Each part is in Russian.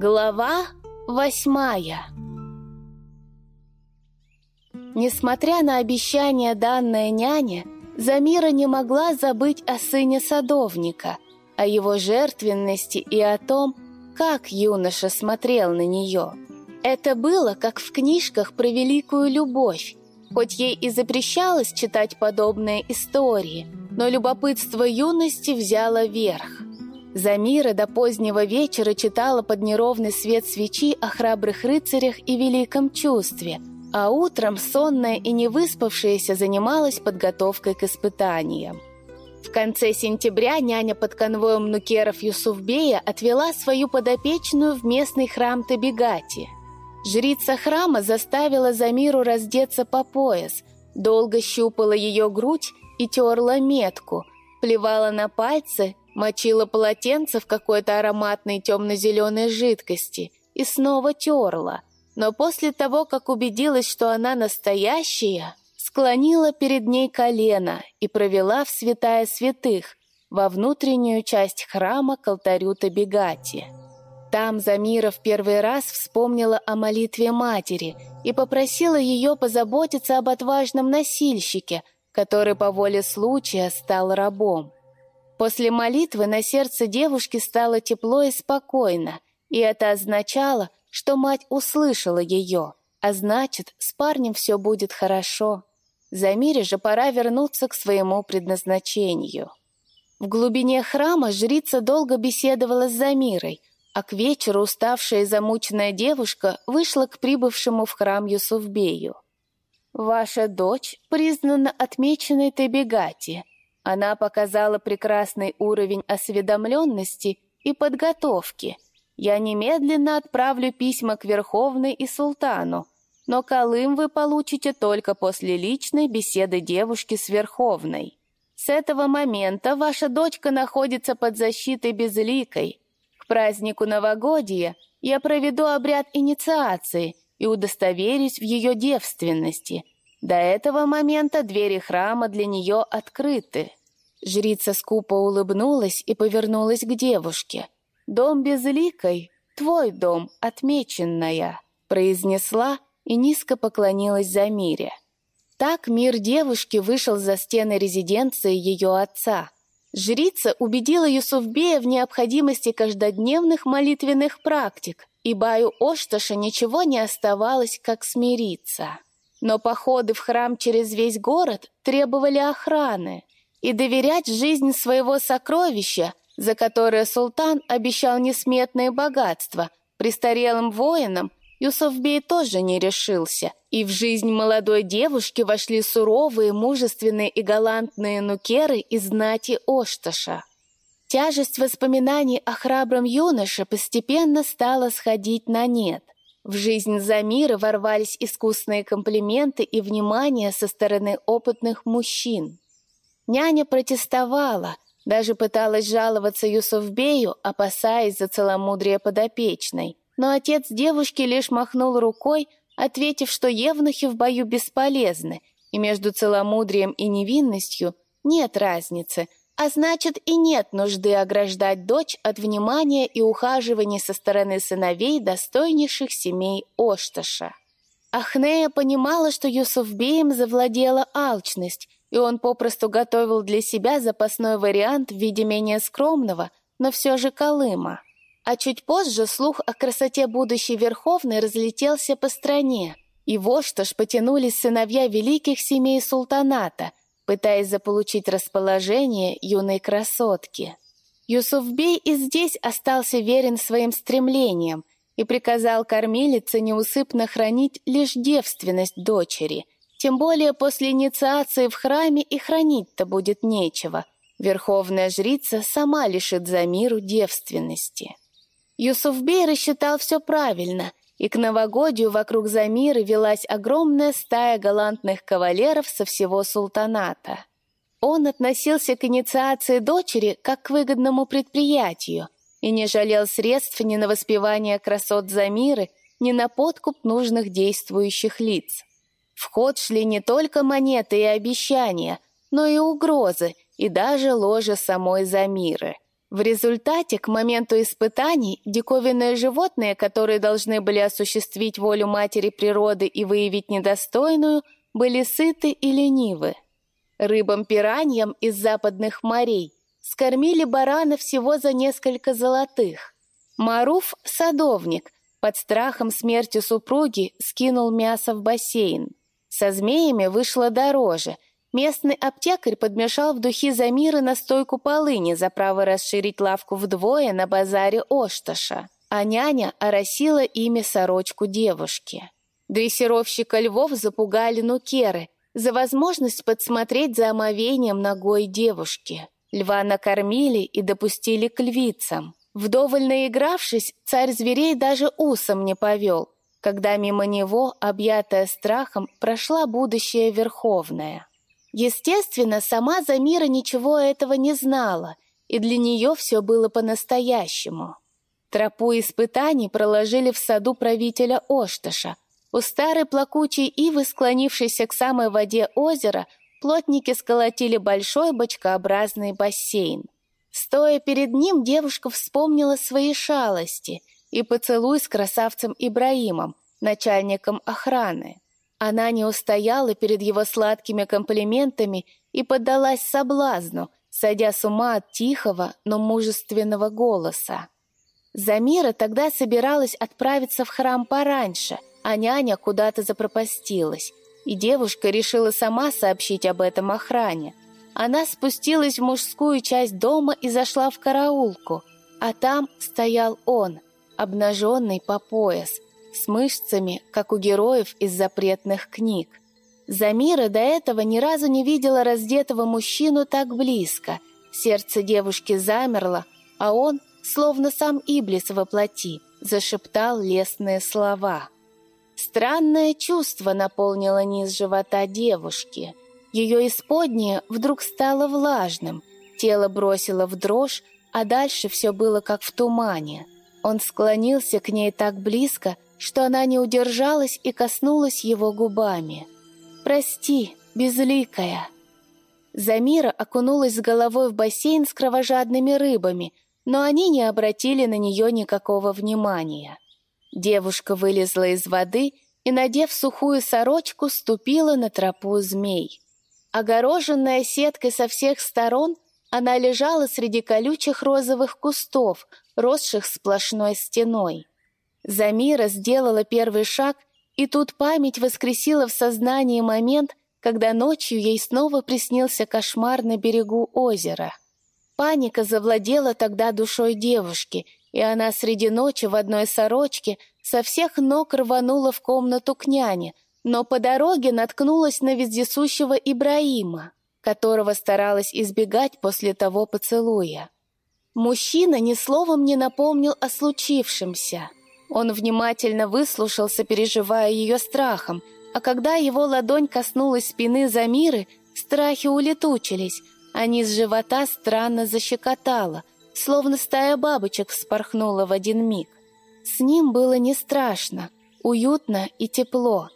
Глава восьмая Несмотря на обещание данное няне, Замира не могла забыть о сыне садовника, о его жертвенности и о том, как юноша смотрел на нее. Это было, как в книжках про великую любовь, хоть ей и запрещалось читать подобные истории, но любопытство юности взяло верх – Замира до позднего вечера читала под неровный свет свечи о храбрых рыцарях и великом чувстве, а утром сонная и невыспавшаяся занималась подготовкой к испытаниям. В конце сентября няня под конвоем нукеров Юсуфбея отвела свою подопечную в местный храм Табигати. Жрица храма заставила Замиру раздеться по пояс, долго щупала ее грудь и терла метку, плевала на пальцы Мочила полотенце в какой-то ароматной темно-зеленой жидкости и снова терла. Но после того, как убедилась, что она настоящая, склонила перед ней колено и провела в святая святых, во внутреннюю часть храма к алтарю Табигати. Там Замира в первый раз вспомнила о молитве матери и попросила ее позаботиться об отважном носильщике, который по воле случая стал рабом. После молитвы на сердце девушки стало тепло и спокойно, и это означало, что мать услышала ее, а значит, с парнем все будет хорошо. Замире же пора вернуться к своему предназначению. В глубине храма жрица долго беседовала с Замирой, а к вечеру уставшая и замученная девушка вышла к прибывшему в храм Юсуфбею. «Ваша дочь признана отмеченной Тебегати», она показала прекрасный уровень осведомленности и подготовки. Я немедленно отправлю письма к Верховной и Султану, но Колым вы получите только после личной беседы девушки с Верховной. С этого момента ваша дочка находится под защитой Безликой. К празднику новогодия я проведу обряд инициации и удостоверюсь в ее девственности – до этого момента двери храма для нее открыты. Жрица скупо улыбнулась и повернулась к девушке. «Дом безликой, твой дом, отмеченная», произнесла и низко поклонилась за мире. Так мир девушки вышел за стены резиденции ее отца. Жрица убедила Юсуфбея в необходимости каждодневных молитвенных практик, и Баю Ошташа ничего не оставалось, как смириться. Но походы в храм через весь город требовали охраны, и доверять жизнь своего сокровища, за которое султан обещал несметное богатство, престарелым воинам Юсуфбей тоже не решился, и в жизнь молодой девушки вошли суровые, мужественные и галантные нукеры из знати Ошташа. Тяжесть воспоминаний о храбром юноше постепенно стала сходить на нет. В жизнь Замира ворвались искусные комплименты и внимание со стороны опытных мужчин. Няня протестовала, даже пыталась жаловаться Юсуфбею, опасаясь за целомудрие подопечной. Но отец девушки лишь махнул рукой, ответив, что евнухи в бою бесполезны, и между целомудрием и невинностью нет разницы – а значит и нет нужды ограждать дочь от внимания и ухаживания со стороны сыновей достойнейших семей Ошташа. Ахнея понимала, что Юсуфбеем завладела алчность, и он попросту готовил для себя запасной вариант в виде менее скромного, но все же Колыма. А чуть позже слух о красоте будущей Верховной разлетелся по стране, и в Ошташ потянулись сыновья великих семей султаната – пытаясь заполучить расположение юной красотки. Юсуфбей и здесь остался верен своим стремлениям и приказал кормилице неусыпно хранить лишь девственность дочери, тем более после инициации в храме и хранить-то будет нечего. Верховная жрица сама лишит Замиру девственности. Юсуфбей рассчитал все правильно и к новогодию вокруг Замиры велась огромная стая галантных кавалеров со всего султаната. Он относился к инициации дочери как к выгодному предприятию и не жалел средств ни на воспевание красот Замиры, ни на подкуп нужных действующих лиц. В ход шли не только монеты и обещания, но и угрозы, и даже ложа самой Замиры. В результате, к моменту испытаний, диковинные животные, которые должны были осуществить волю матери природы и выявить недостойную, были сыты и ленивы. Рыбам-пираньям из западных морей скормили барана всего за несколько золотых. Маруф — садовник, под страхом смерти супруги скинул мясо в бассейн. Со змеями вышло дороже — Местный аптекарь подмешал в духи Замиры настойку полыни за право расширить лавку вдвое на базаре Ошташа, а няня оросила ими сорочку девушки. Дрессировщика львов запугали нукеры за возможность подсмотреть за омовением ногой девушки. Льва накормили и допустили к львицам. Вдоволь наигравшись, царь зверей даже усом не повел, когда мимо него, объятая страхом, прошла будущее Верховная. Естественно, сама Замира ничего этого не знала, и для нее все было по-настоящему. Тропу испытаний проложили в саду правителя Ошташа. У старой плакучей ивы, склонившейся к самой воде озера, плотники сколотили большой бочкообразный бассейн. Стоя перед ним, девушка вспомнила свои шалости и поцелуй с красавцем Ибраимом, начальником охраны. Она не устояла перед его сладкими комплиментами и поддалась соблазну, сойдя с ума от тихого, но мужественного голоса. Замира тогда собиралась отправиться в храм пораньше, а няня куда-то запропастилась, и девушка решила сама сообщить об этом охране. Она спустилась в мужскую часть дома и зашла в караулку, а там стоял он, обнаженный по пояс – с мышцами, как у героев из запретных книг. Замира до этого ни разу не видела раздетого мужчину так близко. Сердце девушки замерло, а он, словно сам Иблис во плоти, зашептал лестные слова. Странное чувство наполнило низ живота девушки. Ее исподнее вдруг стало влажным, тело бросило в дрожь, а дальше все было как в тумане. Он склонился к ней так близко, что она не удержалась и коснулась его губами. «Прости, безликая!» Замира окунулась с головой в бассейн с кровожадными рыбами, но они не обратили на нее никакого внимания. Девушка вылезла из воды и, надев сухую сорочку, ступила на тропу змей. Огороженная сеткой со всех сторон, она лежала среди колючих розовых кустов, росших сплошной стеной. Замира сделала первый шаг, и тут память воскресила в сознании момент, когда ночью ей снова приснился кошмар на берегу озера. Паника завладела тогда душой девушки, и она среди ночи в одной сорочке со всех ног рванула в комнату к няне, но по дороге наткнулась на вездесущего Ибраима, которого старалась избегать после того поцелуя. Мужчина ни словом не напомнил о случившемся — он внимательно выслушался, переживая ее страхом, а когда его ладонь коснулась спины Замиры, страхи улетучились, а низ живота странно защекотало, словно стая бабочек вспорхнула в один миг. С ним было не страшно, уютно и тепло.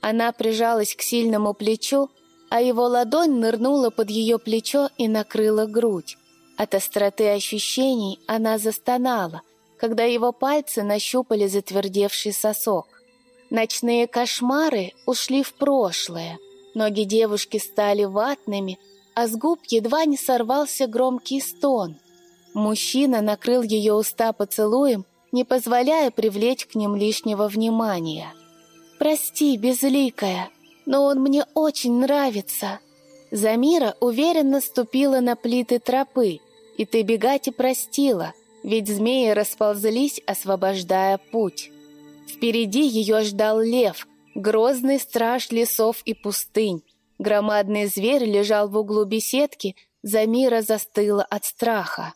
Она прижалась к сильному плечу, а его ладонь нырнула под ее плечо и накрыла грудь. От остроты ощущений она застонала — когда его пальцы нащупали затвердевший сосок. Ночные кошмары ушли в прошлое. Ноги девушки стали ватными, а с губ едва не сорвался громкий стон. Мужчина накрыл ее уста поцелуем, не позволяя привлечь к ним лишнего внимания. «Прости, безликая, но он мне очень нравится». Замира уверенно ступила на плиты тропы, и ты бегать и простила — ведь змеи расползлись, освобождая путь. Впереди ее ждал лев, грозный страж лесов и пустынь. Громадный зверь лежал в углу беседки, Замира застыла от страха.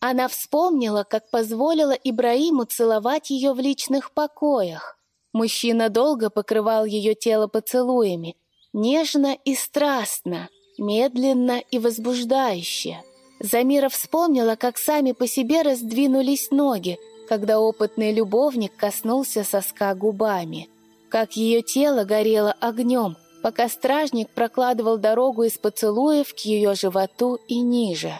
Она вспомнила, как позволила Ибраиму целовать ее в личных покоях. Мужчина долго покрывал ее тело поцелуями, нежно и страстно, медленно и возбуждающе. Замира вспомнила, как сами по себе раздвинулись ноги, когда опытный любовник коснулся соска губами, как ее тело горело огнем, пока стражник прокладывал дорогу из поцелуев к ее животу и ниже.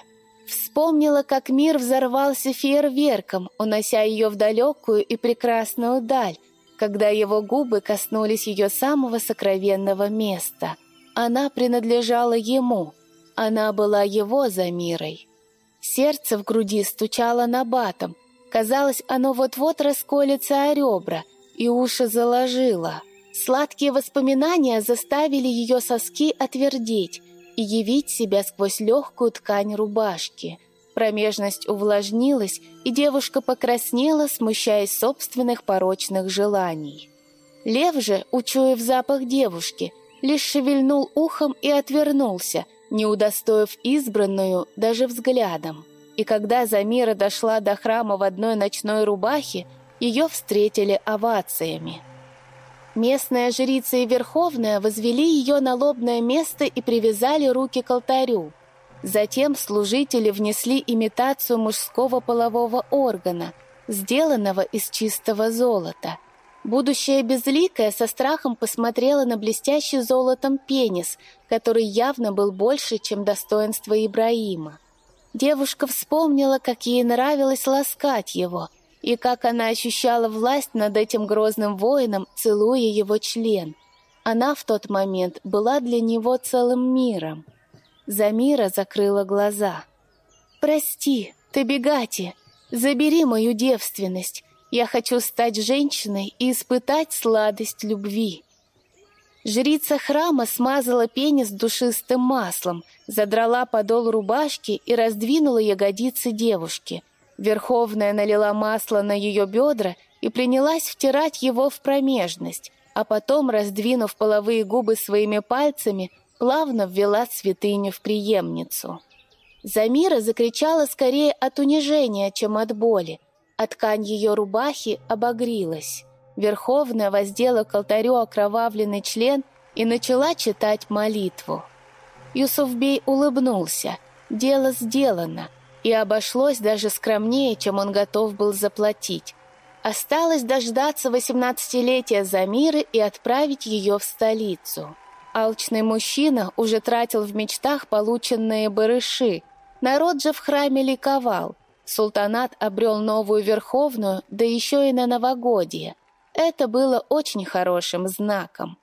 Вспомнила, как мир взорвался фейерверком, унося ее в далекую и прекрасную даль, когда его губы коснулись ее самого сокровенного места. Она принадлежала ему, она была его Замирой. Сердце в груди стучало на батом, казалось, оно вот-вот расколется о ребра, и уши заложило. Сладкие воспоминания заставили ее соски отвердеть и явить себя сквозь легкую ткань рубашки. Промежность увлажнилась, и девушка покраснела, смущаясь собственных порочных желаний. Лев же, учуяв запах девушки, лишь шевельнул ухом и отвернулся, не удостоив избранную даже взглядом. И когда Замира дошла до храма в одной ночной рубахе, ее встретили овациями. Местная жрица и верховная возвели ее на лобное место и привязали руки к алтарю. Затем служители внесли имитацию мужского полового органа, сделанного из чистого золота. Будущая безликая со страхом посмотрела на блестящий золотом пенис, который явно был больше, чем достоинство Ибраима. Девушка вспомнила, как ей нравилось ласкать его, и как она ощущала власть над этим грозным воином, целуя его член. Она в тот момент была для него целым миром. Замира закрыла глаза. «Прости, Табигати, забери мою девственность. Я хочу стать женщиной и испытать сладость любви». Жрица храма смазала пенис душистым маслом, задрала подол рубашки и раздвинула ягодицы девушки – Верховная налила масло на ее бедра и принялась втирать его в промежность, а потом, раздвинув половые губы своими пальцами, плавно ввела святыню в преемницу. Замира закричала скорее от унижения, чем от боли, а ткань ее рубахи обогрилась. Верховная воздела к алтарю окровавленный член и начала читать молитву. Юсуфбей улыбнулся. Дело сделано — и обошлось даже скромнее, чем он готов был заплатить. Осталось дождаться восемнадцатилетия Замиры и отправить ее в столицу. Алчный мужчина уже тратил в мечтах полученные барыши. Народ же в храме ликовал. Султанат обрел новую верховную, да еще и на новогодие. Это было очень хорошим знаком.